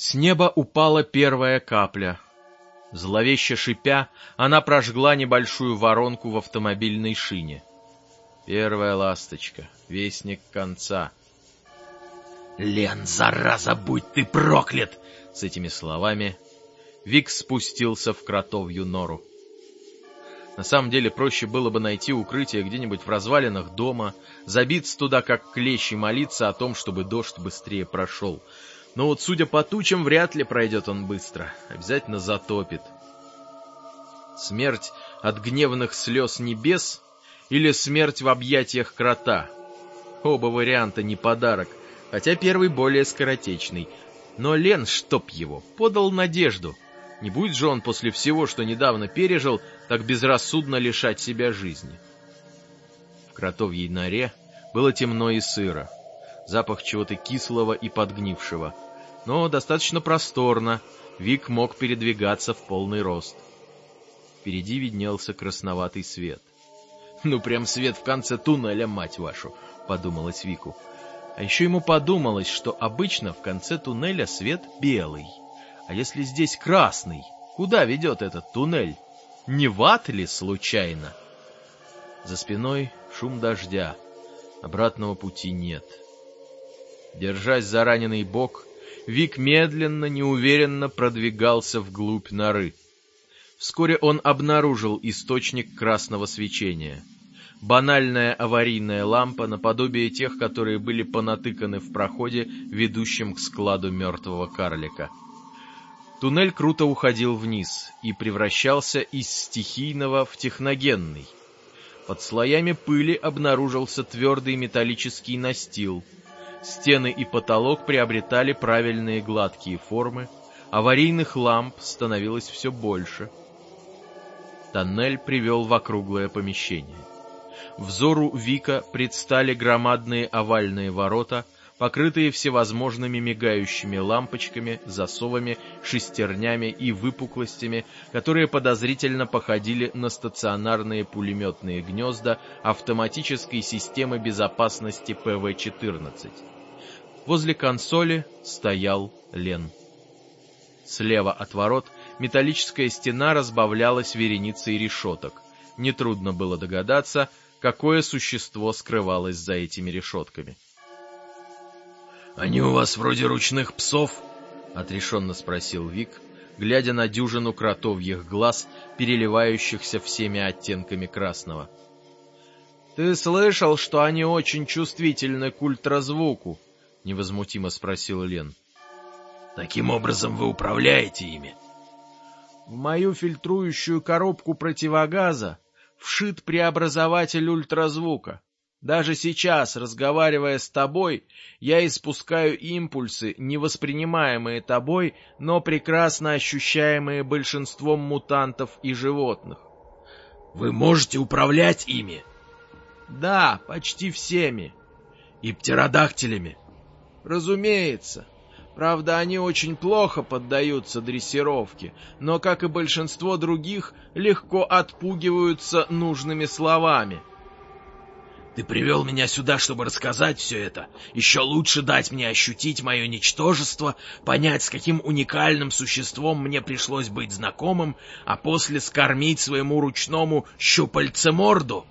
С неба упала первая капля. Зловеще шипя, она прожгла небольшую воронку в автомобильной шине. Первая ласточка, вестник конца. «Лен, зараза, будь ты проклят!» С этими словами Вик спустился в кротовью нору. На самом деле проще было бы найти укрытие где-нибудь в развалинах дома, забиться туда как клещ и молиться о том, чтобы дождь быстрее прошел. Но вот судя по тучам, вряд ли пройдет он быстро, обязательно затопит. Смерть от гневных слез небес или смерть в объятиях крота? Оба варианта не подарок, хотя первый более скоротечный. Но Лен, чтоб его, подал надежду — не будет же он после всего, что недавно пережил, так безрассудно лишать себя жизни. В кротовьей норе было темно и сыро, запах чего-то кислого и подгнившего, но достаточно просторно, Вик мог передвигаться в полный рост. Впереди виднелся красноватый свет. «Ну, прям свет в конце туннеля, мать вашу!» — подумалось Вику. А еще ему подумалось, что обычно в конце туннеля свет белый. А если здесь красный? Куда ведет этот туннель? Не в ад ли случайно? За спиной шум дождя. Обратного пути нет. Держась за раненый бок, Вик медленно, неуверенно продвигался вглубь норы. Вскоре он обнаружил источник красного свечения. Банальная аварийная лампа, наподобие тех, которые были понатыканы в проходе, ведущем к складу мертвого карлика. Туннель круто уходил вниз и превращался из стихийного в техногенный. Под слоями пыли обнаружился твердый металлический настил. Стены и потолок приобретали правильные гладкие формы, аварийных ламп становилось все больше. Тоннель привел в округлое помещение. Взору Вика предстали громадные овальные ворота — покрытые всевозможными мигающими лампочками, засовами, шестернями и выпуклостями, которые подозрительно походили на стационарные пулеметные гнезда автоматической системы безопасности ПВ-14. Возле консоли стоял Лен. Слева от ворот металлическая стена разбавлялась вереницей решеток. Нетрудно было догадаться, какое существо скрывалось за этими решетками. «Они у вас вроде ручных псов?» — отрешенно спросил Вик, глядя на дюжину кротовьих глаз, переливающихся всеми оттенками красного. «Ты слышал, что они очень чувствительны к ультразвуку?» — невозмутимо спросил Лен. «Таким образом вы управляете ими?» «В мою фильтрующую коробку противогаза вшит преобразователь ультразвука. Даже сейчас, разговаривая с тобой, я испускаю импульсы, невоспринимаемые тобой, но прекрасно ощущаемые большинством мутантов и животных. Вы можете управлять ими? Да, почти всеми. И птеродактилями? Разумеется. Правда, они очень плохо поддаются дрессировке, но, как и большинство других, легко отпугиваются нужными словами — ты привел меня сюда, чтобы рассказать все это. Еще лучше дать мне ощутить мое ничтожество, понять, с каким уникальным существом мне пришлось быть знакомым, а после скормить своему ручному щупальцеморду.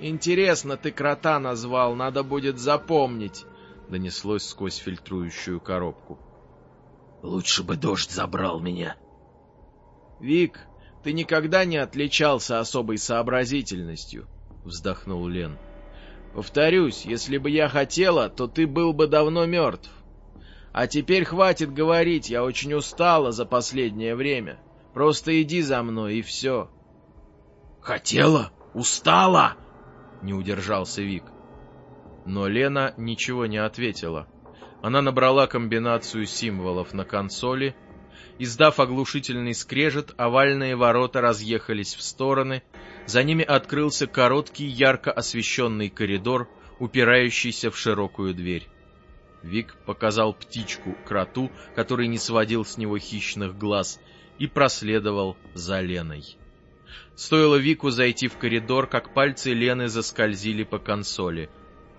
«Интересно ты крота назвал, надо будет запомнить», — донеслось сквозь фильтрующую коробку. «Лучше бы дождь забрал меня». «Вик, ты никогда не отличался особой сообразительностью», вздохнул Лен. Повторюсь, если бы я хотела, то ты был бы давно мертв. А теперь хватит говорить, я очень устала за последнее время. Просто иди за мной, и все. Хотела? Устала? Не удержался Вик. Но Лена ничего не ответила. Она набрала комбинацию символов на консоли. Издав оглушительный скрежет, овальные ворота разъехались в стороны, за ними открылся короткий, ярко освещенный коридор, упирающийся в широкую дверь. Вик показал птичку кроту, который не сводил с него хищных глаз, и проследовал за Леной. Стоило Вику зайти в коридор, как пальцы Лены заскользили по консоли.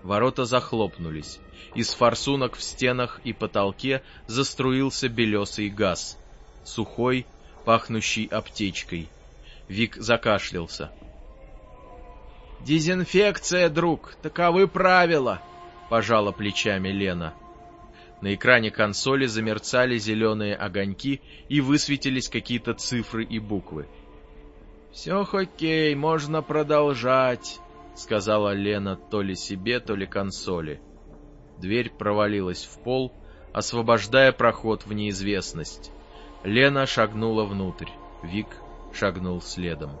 Ворота захлопнулись. Из форсунок в стенах и потолке заструился белесый газ. Сухой, пахнущий аптечкой. Вик закашлялся. «Дезинфекция, друг, таковы правила!» — пожала плечами Лена. На экране консоли замерцали зеленые огоньки и высветились какие-то цифры и буквы. «Все окей, можно продолжать», — сказала Лена то ли себе, то ли консоли. Дверь провалилась в пол, освобождая проход в неизвестность. Лена шагнула внутрь, Вик шагнул следом.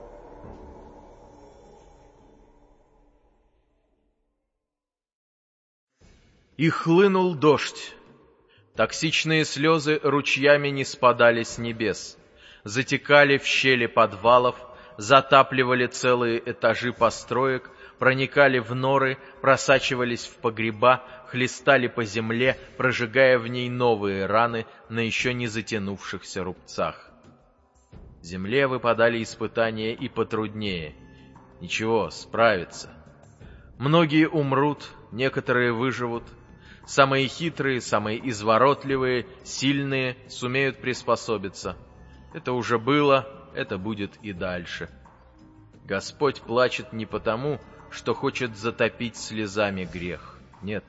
И хлынул дождь. Токсичные слезы ручьями не спадали с небес, затекали в щели подвалов, затапливали целые этажи построек, проникали в норы, просачивались в погреба, хлестали по земле, прожигая в ней новые раны на еще не затянувшихся рубцах. Земле выпадали испытания и потруднее. Ничего, справится. Многие умрут, некоторые выживут, Самые хитрые, самые изворотливые, сильные сумеют приспособиться. Это уже было, это будет и дальше. Господь плачет не потому, что хочет затопить слезами грех. Нет.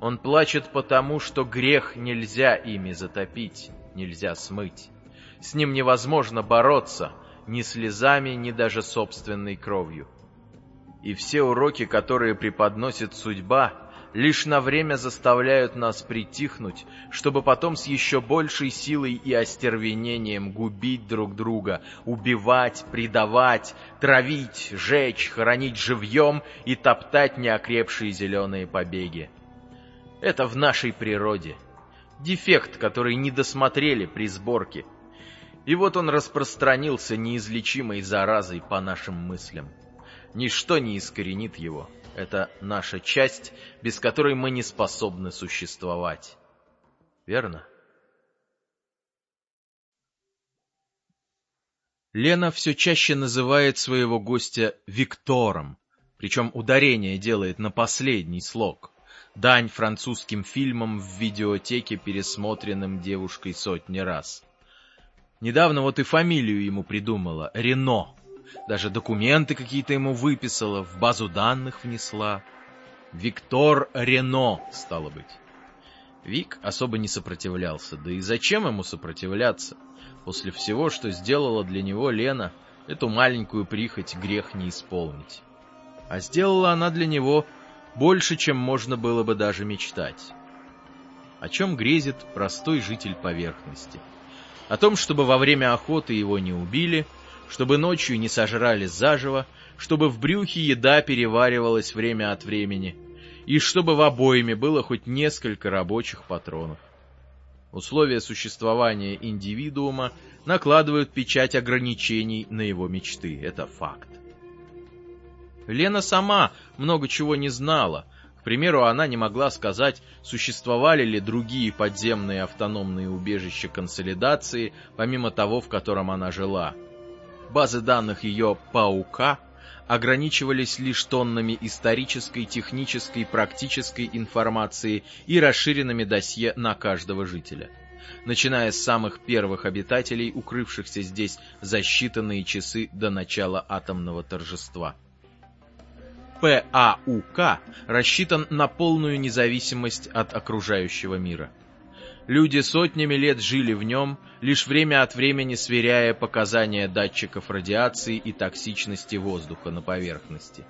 Он плачет потому, что грех нельзя ими затопить, нельзя смыть. С ним невозможно бороться ни слезами, ни даже собственной кровью. И все уроки, которые преподносит судьба, лишь на время заставляют нас притихнуть, чтобы потом с еще большей силой и остервенением губить друг друга, убивать, предавать, травить, жечь, хоронить живьем и топтать неокрепшие зеленые побеги. Это в нашей природе. Дефект, который не досмотрели при сборке. И вот он распространился неизлечимой заразой по нашим мыслям. Ничто не искоренит его. Это наша часть, без которой мы не способны существовать. Верно? Лена все чаще называет своего гостя Виктором, причем ударение делает на последний слог. Дань французским фильмам в видеотеке, пересмотренным девушкой сотни раз. Недавно вот и фамилию ему придумала — Рено. Даже документы какие-то ему выписала, в базу данных внесла. Виктор Рено, стало быть. Вик особо не сопротивлялся. Да и зачем ему сопротивляться? После всего, что сделала для него Лена, эту маленькую прихоть грех не исполнить. А сделала она для него больше, чем можно было бы даже мечтать. О чем грезит простой житель поверхности? О том, чтобы во время охоты его не убили, чтобы ночью не сожрали заживо, чтобы в брюхе еда переваривалась время от времени, и чтобы в обоими было хоть несколько рабочих патронов. Условия существования индивидуума накладывают печать ограничений на его мечты, это факт. Лена сама много чего не знала. К примеру, она не могла сказать, существовали ли другие подземные автономные убежища консолидации, помимо того, в котором она жила – Базы данных ее «Паука» ограничивались лишь тоннами исторической, технической, практической информации и расширенными досье на каждого жителя. Начиная с самых первых обитателей, укрывшихся здесь за считанные часы до начала атомного торжества. ПАУК рассчитан на полную независимость от окружающего мира. Люди сотнями лет жили в нем, лишь время от времени сверяя показания датчиков радиации и токсичности воздуха на поверхности.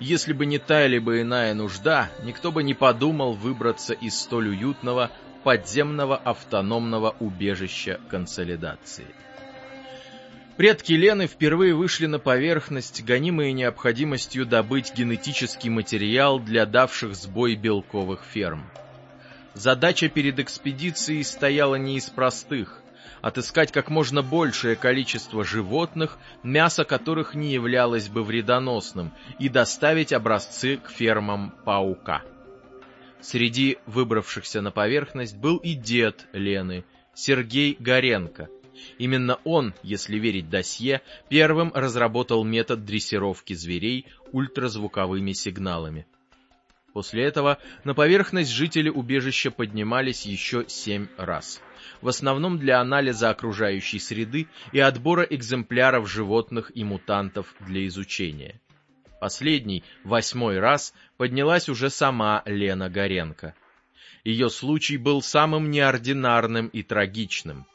Если бы не та либо иная нужда, никто бы не подумал выбраться из столь уютного подземного автономного убежища консолидации. Предки Лены впервые вышли на поверхность, гонимые необходимостью добыть генетический материал для давших сбой белковых ферм. Задача перед экспедицией стояла не из простых — отыскать как можно большее количество животных, мясо которых не являлось бы вредоносным, и доставить образцы к фермам паука. Среди выбравшихся на поверхность был и дед Лены, Сергей Горенко. Именно он, если верить досье, первым разработал метод дрессировки зверей ультразвуковыми сигналами. После этого на поверхность жители убежища поднимались еще семь раз. В основном для анализа окружающей среды и отбора экземпляров животных и мутантов для изучения. Последний, восьмой раз, поднялась уже сама Лена Горенко. Ее случай был самым неординарным и трагичным.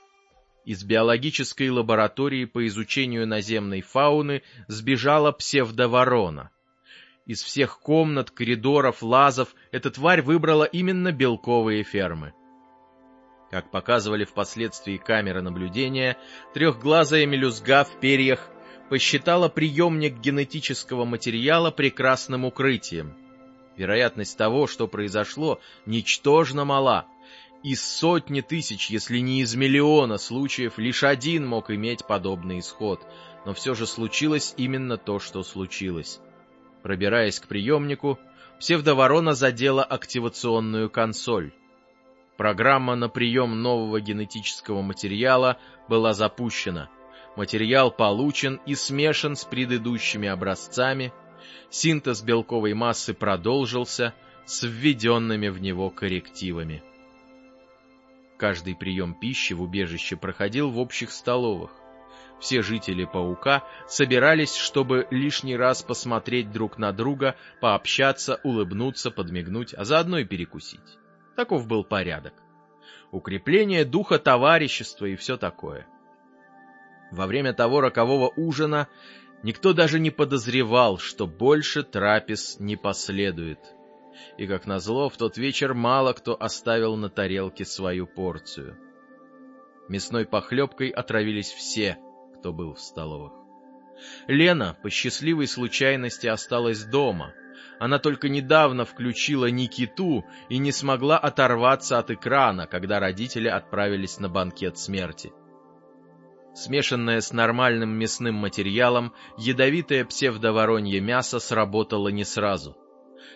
Из биологической лаборатории по изучению наземной фауны сбежала псевдоворона — из всех комнат, коридоров, лазов эта тварь выбрала именно белковые фермы. Как показывали впоследствии камеры наблюдения, трехглазая мелюзга в перьях посчитала приемник генетического материала прекрасным укрытием. Вероятность того, что произошло, ничтожно мала. Из сотни тысяч, если не из миллиона случаев, лишь один мог иметь подобный исход, но все же случилось именно то, что случилось. Пробираясь к приемнику, псевдоворона задела активационную консоль. Программа на прием нового генетического материала была запущена. Материал получен и смешан с предыдущими образцами. Синтез белковой массы продолжился с введенными в него коррективами. Каждый прием пищи в убежище проходил в общих столовых. Все жители Паука собирались, чтобы лишний раз посмотреть друг на друга, пообщаться, улыбнуться, подмигнуть, а заодно и перекусить. Таков был порядок. Укрепление духа товарищества и все такое. Во время того рокового ужина никто даже не подозревал, что больше трапез не последует. И, как назло, в тот вечер мало кто оставил на тарелке свою порцию. Мясной похлебкой отравились все — кто был в столовых. Лена по счастливой случайности осталась дома. Она только недавно включила Никиту и не смогла оторваться от экрана, когда родители отправились на банкет смерти. Смешанное с нормальным мясным материалом, ядовитое псевдоворонье мясо сработало не сразу —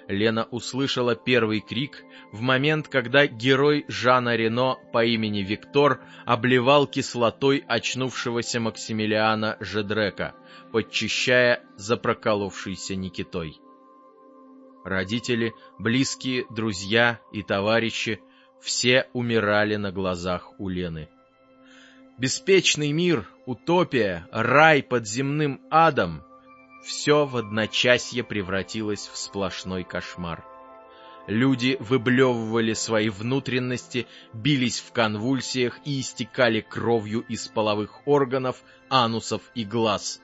Лена услышала первый крик в момент, когда герой Жана Рено по имени Виктор обливал кислотой очнувшегося Максимилиана Жедрека, подчищая за проколовшейся Никитой. Родители, близкие, друзья и товарищи все умирали на глазах у Лены. Беспечный мир, утопия, рай под земным адом — все в одночасье превратилось в сплошной кошмар. Люди выблевывали свои внутренности, бились в конвульсиях и истекали кровью из половых органов, анусов и глаз.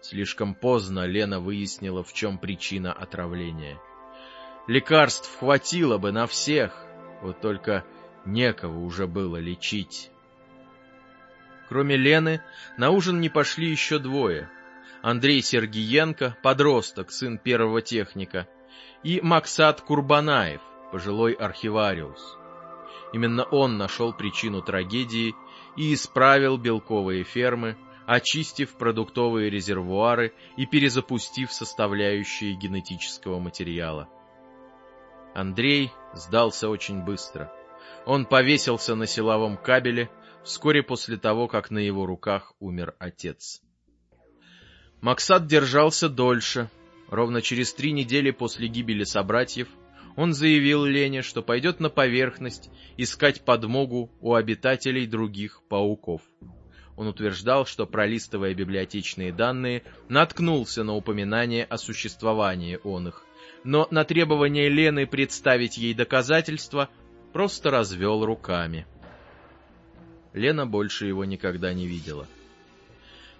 Слишком поздно Лена выяснила, в чем причина отравления. Лекарств хватило бы на всех, вот только некого уже было лечить. Кроме Лены, на ужин не пошли еще двое — Андрей Сергиенко, подросток, сын первого техника, и Максат Курбанаев, пожилой архивариус. Именно он нашел причину трагедии и исправил белковые фермы, очистив продуктовые резервуары и перезапустив составляющие генетического материала. Андрей сдался очень быстро. Он повесился на силовом кабеле вскоре после того, как на его руках умер отец. Максат держался дольше. Ровно через три недели после гибели собратьев он заявил Лене, что пойдет на поверхность искать подмогу у обитателей других пауков. Он утверждал, что, пролистывая библиотечные данные, наткнулся на упоминание о существовании он их, но на требование Лены представить ей доказательства просто развел руками. Лена больше его никогда не видела.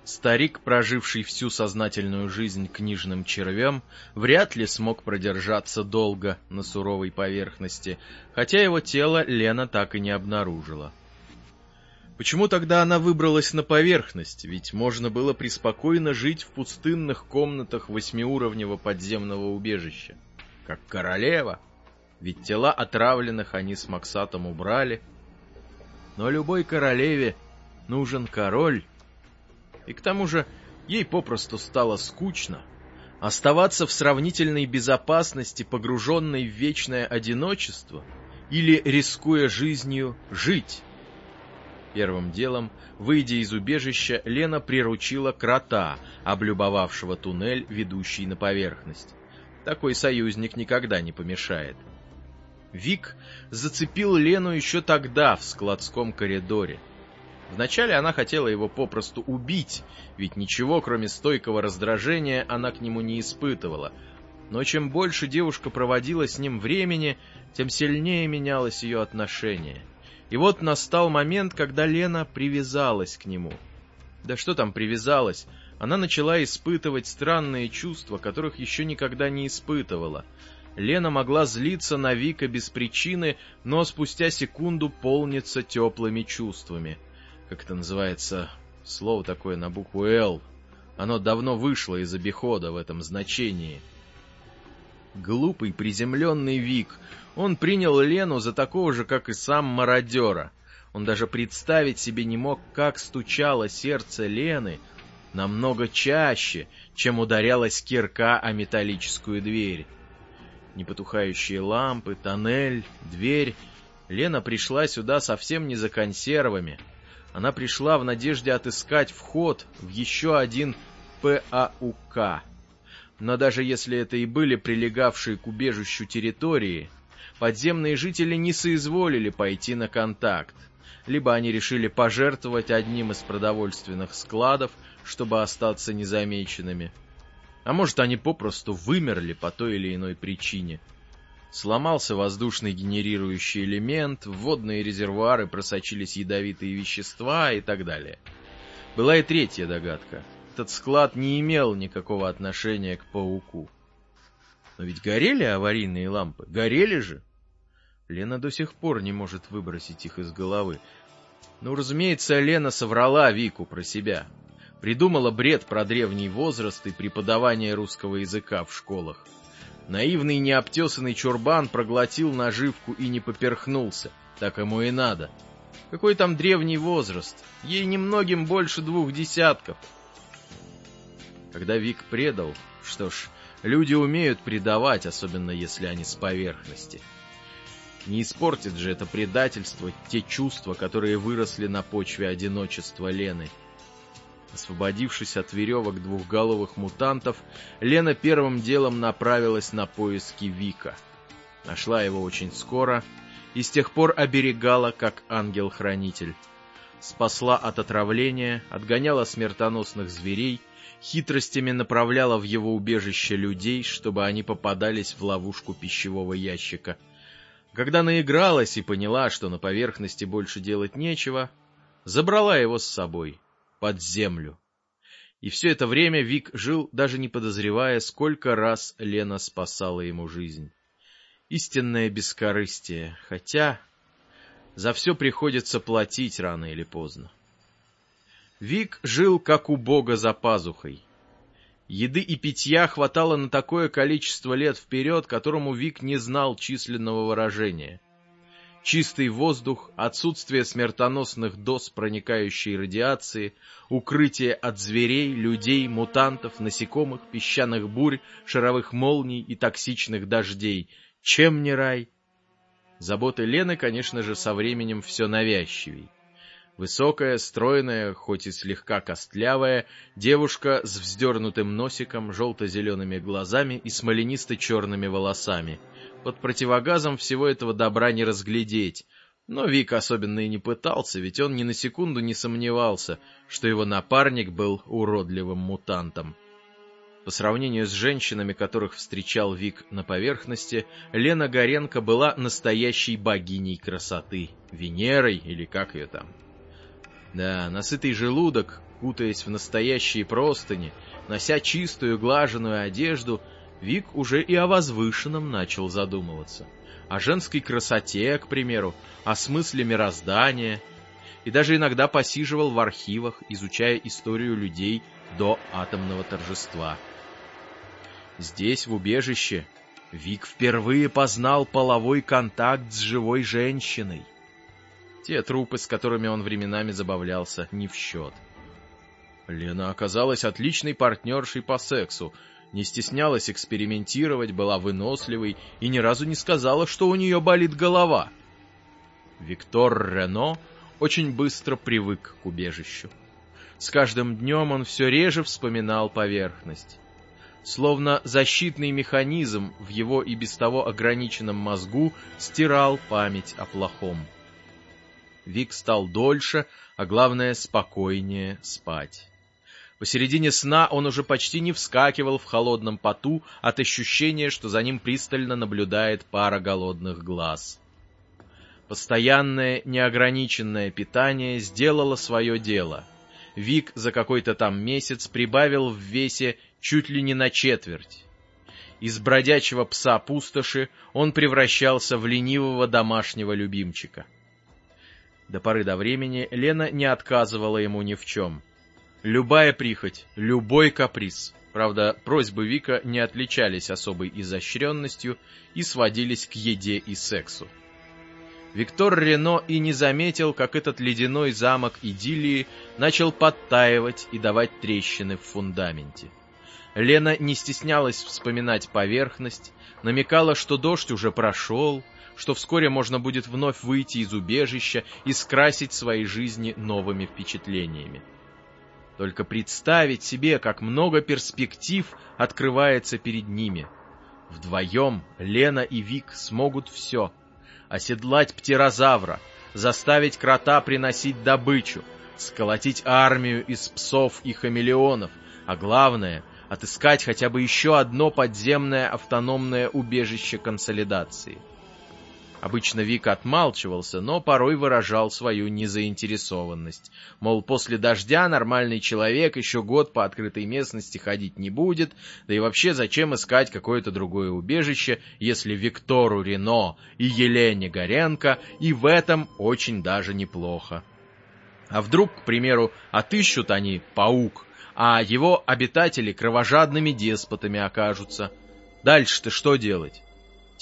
Старик, проживший всю сознательную жизнь книжным червем, вряд ли смог продержаться долго на суровой поверхности, хотя его тело Лена так и не обнаружила. Почему тогда она выбралась на поверхность? Ведь можно было преспокойно жить в пустынных комнатах восьмиуровневого подземного убежища. Как королева. Ведь тела отравленных они с Максатом убрали. Но любой королеве нужен король, и к тому же ей попросту стало скучно. Оставаться в сравнительной безопасности, погруженной в вечное одиночество, или, рискуя жизнью, жить. Первым делом, выйдя из убежища, Лена приручила крота, облюбовавшего туннель, ведущий на поверхность. Такой союзник никогда не помешает. Вик зацепил Лену еще тогда в складском коридоре. Вначале она хотела его попросту убить, ведь ничего, кроме стойкого раздражения, она к нему не испытывала. Но чем больше девушка проводила с ним времени, тем сильнее менялось ее отношение. И вот настал момент, когда Лена привязалась к нему. Да что там привязалась? Она начала испытывать странные чувства, которых еще никогда не испытывала. Лена могла злиться на Вика без причины, но спустя секунду полниться теплыми чувствами. Как это называется? Слово такое на букву «Л». Оно давно вышло из обихода в этом значении. Глупый, приземленный Вик. Он принял Лену за такого же, как и сам мародера. Он даже представить себе не мог, как стучало сердце Лены намного чаще, чем ударялась кирка о металлическую дверь непотухающие лампы, тоннель, дверь. Лена пришла сюда совсем не за консервами. Она пришла в надежде отыскать вход в еще один ПАУК. Но даже если это и были прилегавшие к убежищу территории, подземные жители не соизволили пойти на контакт. Либо они решили пожертвовать одним из продовольственных складов, чтобы остаться незамеченными, а может, они попросту вымерли по той или иной причине. Сломался воздушный генерирующий элемент, в водные резервуары просочились ядовитые вещества и так далее. Была и третья догадка. Этот склад не имел никакого отношения к пауку. Но ведь горели аварийные лампы, горели же. Лена до сих пор не может выбросить их из головы. Ну, разумеется, Лена соврала Вику про себя. Придумала бред про древний возраст и преподавание русского языка в школах. Наивный необтесанный чурбан проглотил наживку и не поперхнулся. Так ему и надо. Какой там древний возраст? Ей немногим больше двух десятков. Когда Вик предал, что ж, люди умеют предавать, особенно если они с поверхности. Не испортит же это предательство те чувства, которые выросли на почве одиночества Лены. Освободившись от веревок двухголовых мутантов, Лена первым делом направилась на поиски Вика. Нашла его очень скоро и с тех пор оберегала, как ангел-хранитель. Спасла от отравления, отгоняла смертоносных зверей, хитростями направляла в его убежище людей, чтобы они попадались в ловушку пищевого ящика. Когда наигралась и поняла, что на поверхности больше делать нечего, забрала его с собой — под землю. И все это время Вик жил, даже не подозревая, сколько раз Лена спасала ему жизнь. Истинное бескорыстие, хотя за все приходится платить рано или поздно. Вик жил, как у бога за пазухой. Еды и питья хватало на такое количество лет вперед, которому Вик не знал численного выражения — Чистый воздух, отсутствие смертоносных доз проникающей радиации, укрытие от зверей, людей, мутантов, насекомых, песчаных бурь, шаровых молний и токсичных дождей. Чем не рай? Заботы Лены, конечно же, со временем все навязчивей. Высокая, стройная, хоть и слегка костлявая, девушка с вздернутым носиком, желто-зелеными глазами и смоленисто-черными волосами — под противогазом всего этого добра не разглядеть. Но Вик особенно и не пытался, ведь он ни на секунду не сомневался, что его напарник был уродливым мутантом. По сравнению с женщинами, которых встречал Вик на поверхности, Лена Горенко была настоящей богиней красоты, Венерой или как ее там. Да, насытый желудок, кутаясь в настоящие простыни, нося чистую глаженную одежду, Вик уже и о возвышенном начал задумываться. О женской красоте, к примеру, о смысле мироздания. И даже иногда посиживал в архивах, изучая историю людей до атомного торжества. Здесь, в убежище, Вик впервые познал половой контакт с живой женщиной. Те трупы, с которыми он временами забавлялся, не в счет. Лена оказалась отличной партнершей по сексу, не стеснялась экспериментировать, была выносливой и ни разу не сказала, что у нее болит голова. Виктор Рено очень быстро привык к убежищу. С каждым днем он все реже вспоминал поверхность. словно защитный механизм в его и без того ограниченном мозгу стирал память о плохом. Вик стал дольше, а главное, спокойнее спать. Посередине сна он уже почти не вскакивал в холодном поту от ощущения, что за ним пристально наблюдает пара голодных глаз. Постоянное неограниченное питание сделало свое дело. Вик за какой-то там месяц прибавил в весе чуть ли не на четверть. Из бродячего пса пустоши он превращался в ленивого домашнего любимчика. До поры до времени Лена не отказывала ему ни в чем. Любая прихоть, любой каприз. Правда, просьбы Вика не отличались особой изощренностью и сводились к еде и сексу. Виктор Рено и не заметил, как этот ледяной замок идиллии начал подтаивать и давать трещины в фундаменте. Лена не стеснялась вспоминать поверхность, намекала, что дождь уже прошел, что вскоре можно будет вновь выйти из убежища и скрасить свои жизни новыми впечатлениями. Только представить себе, как много перспектив открывается перед ними. Вдвоем Лена и Вик смогут все. Оседлать птерозавра, заставить крота приносить добычу, сколотить армию из псов и хамелеонов, а главное отыскать хотя бы еще одно подземное автономное убежище консолидации. Обычно Вик отмалчивался, но порой выражал свою незаинтересованность. Мол, после дождя нормальный человек еще год по открытой местности ходить не будет, да и вообще зачем искать какое-то другое убежище, если Виктору Рено и Елене Горенко и в этом очень даже неплохо. А вдруг, к примеру, отыщут они паук, а его обитатели кровожадными деспотами окажутся. Дальше-то что делать?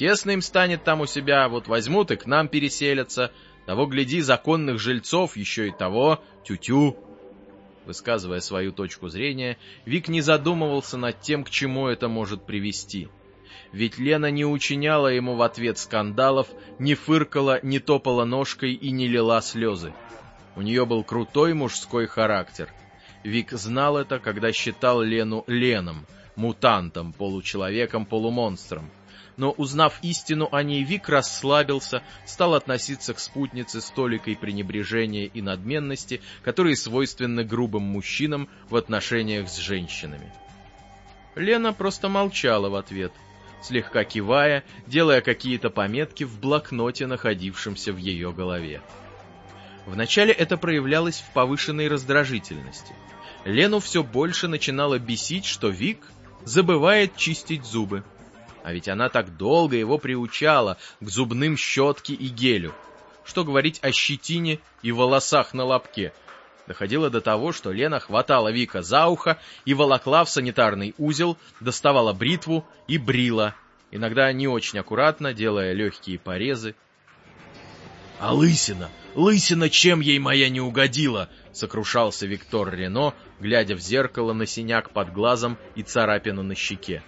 Тесно им станет там у себя, вот возьмут и к нам переселятся. Того, гляди, законных жильцов, еще и того, тю-тю. Высказывая свою точку зрения, Вик не задумывался над тем, к чему это может привести. Ведь Лена не учиняла ему в ответ скандалов, не фыркала, не топала ножкой и не лила слезы. У нее был крутой мужской характер — Вик знал это, когда считал Лену Леном, мутантом, получеловеком, полумонстром. Но, узнав истину о ней, Вик расслабился, стал относиться к спутнице с толикой пренебрежения и надменности, которые свойственны грубым мужчинам в отношениях с женщинами. Лена просто молчала в ответ, слегка кивая, делая какие-то пометки в блокноте, находившемся в ее голове. Вначале это проявлялось в повышенной раздражительности — Лену все больше начинало бесить, что Вик забывает чистить зубы. А ведь она так долго его приучала к зубным щетке и гелю. Что говорить о щетине и волосах на лобке. Доходило до того, что Лена хватала Вика за ухо и волокла в санитарный узел, доставала бритву и брила, иногда не очень аккуратно, делая легкие порезы. «А лысина? Лысина чем ей моя не угодила?» — сокрушался Виктор Рено, глядя в зеркало на синяк под глазом и царапину на щеке.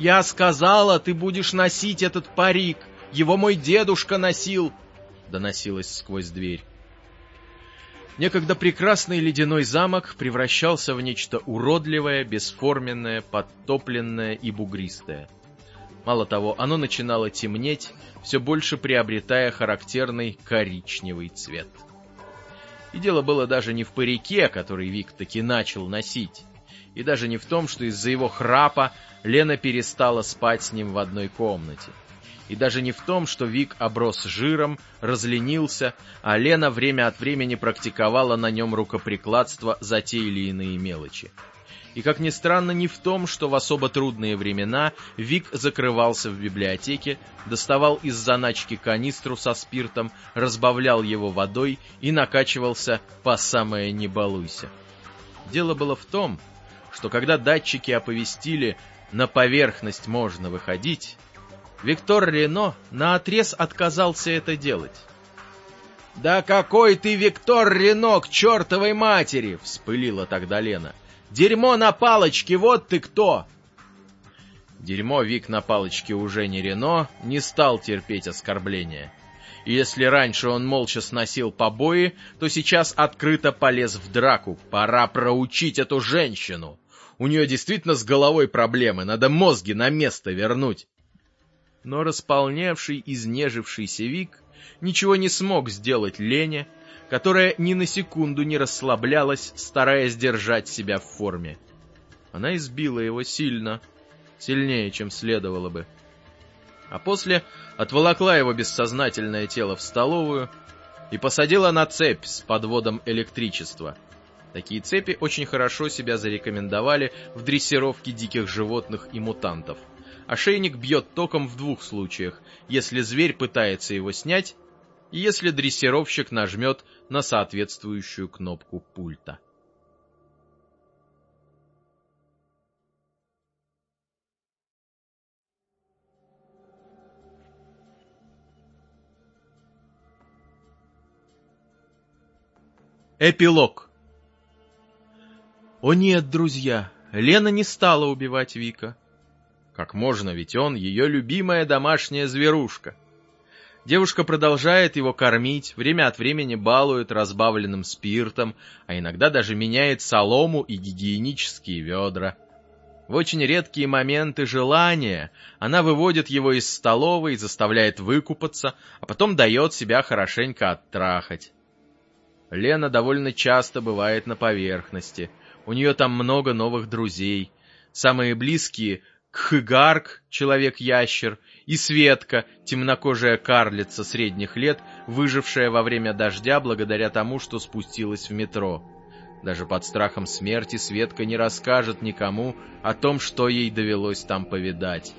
«Я сказала, ты будешь носить этот парик! Его мой дедушка носил!» — доносилось сквозь дверь. Некогда прекрасный ледяной замок превращался в нечто уродливое, бесформенное, подтопленное и бугристое. Мало того, оно начинало темнеть, все больше приобретая характерный коричневый цвет. И дело было даже не в парике, который Вик таки начал носить, и даже не в том, что из-за его храпа Лена перестала спать с ним в одной комнате. И даже не в том, что Вик оброс жиром, разленился, а Лена время от времени практиковала на нем рукоприкладство за те или иные мелочи. И, как ни странно, не в том, что в особо трудные времена Вик закрывался в библиотеке, доставал из заначки канистру со спиртом, разбавлял его водой и накачивался по самое не балуйся. Дело было в том, что когда датчики оповестили «на поверхность можно выходить», Виктор Рено наотрез отказался это делать. «Да какой ты, Виктор Рено, к чертовой матери!» — вспылила тогда Лена. Дерьмо на палочке, вот ты кто!» Дерьмо Вик на палочке уже не Рено, не стал терпеть оскорбления. И если раньше он молча сносил побои, то сейчас открыто полез в драку. Пора проучить эту женщину. У нее действительно с головой проблемы, надо мозги на место вернуть. Но располневший, изнежившийся Вик ничего не смог сделать Лене, которая ни на секунду не расслаблялась, стараясь держать себя в форме. Она избила его сильно, сильнее, чем следовало бы. А после отволокла его бессознательное тело в столовую и посадила на цепь с подводом электричества. Такие цепи очень хорошо себя зарекомендовали в дрессировке диких животных и мутантов. Ошейник бьет током в двух случаях, если зверь пытается его снять, и если дрессировщик нажмет на соответствующую кнопку пульта. Эпилог О нет, друзья, Лена не стала убивать Вика. Как можно, ведь он ее любимая домашняя зверушка. Девушка продолжает его кормить, время от времени балует разбавленным спиртом, а иногда даже меняет солому и гигиенические ведра. В очень редкие моменты желания она выводит его из столовой, заставляет выкупаться, а потом дает себя хорошенько оттрахать. Лена довольно часто бывает на поверхности. У нее там много новых друзей. Самые близкие — Кхыгарк, человек-ящер, и Светка, темнокожая карлица средних лет, выжившая во время дождя благодаря тому, что спустилась в метро. Даже под страхом смерти Светка не расскажет никому о том, что ей довелось там повидать.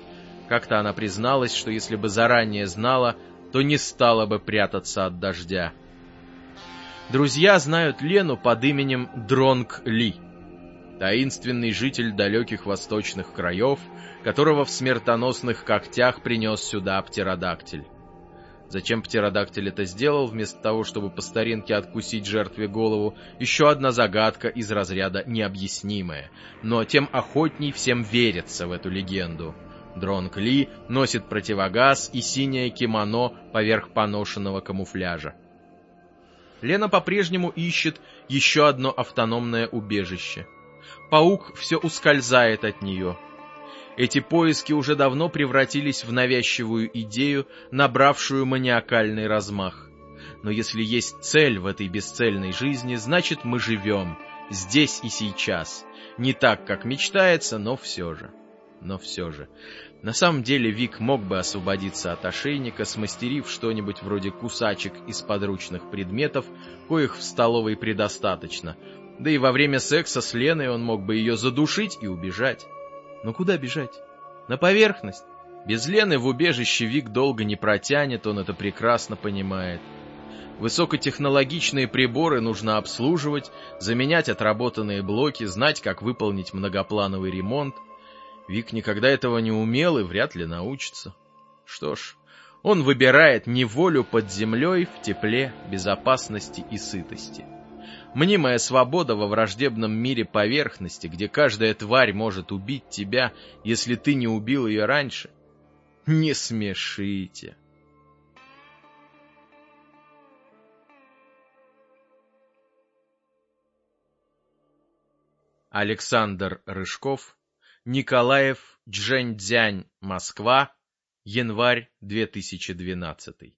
Как-то она призналась, что если бы заранее знала, то не стала бы прятаться от дождя. Друзья знают Лену под именем Дронг Ли, таинственный житель далеких восточных краев, которого в смертоносных когтях принес сюда птеродактиль. Зачем птеродактиль это сделал, вместо того, чтобы по старинке откусить жертве голову, еще одна загадка из разряда необъяснимая, но тем охотней всем верится в эту легенду. Дронг Ли носит противогаз и синее кимоно поверх поношенного камуфляжа. Лена по-прежнему ищет еще одно автономное убежище. Паук все ускользает от нее. Эти поиски уже давно превратились в навязчивую идею, набравшую маниакальный размах. Но если есть цель в этой бесцельной жизни, значит мы живем, здесь и сейчас. Не так, как мечтается, но все же. Но все же. На самом деле Вик мог бы освободиться от ошейника, смастерив что-нибудь вроде кусачек из подручных предметов, коих в столовой предостаточно. Да и во время секса с Леной он мог бы ее задушить и убежать. Но куда бежать? На поверхность. Без Лены в убежище Вик долго не протянет, он это прекрасно понимает. Высокотехнологичные приборы нужно обслуживать, заменять отработанные блоки, знать, как выполнить многоплановый ремонт. Вик никогда этого не умел и вряд ли научится. Что ж, он выбирает неволю под землей в тепле, безопасности и сытости. Мнимая свобода во враждебном мире поверхности, где каждая тварь может убить тебя, если ты не убил ее раньше. Не смешите. Александр Рыжков Николаев, Джэньцзянь, Москва, январь 2012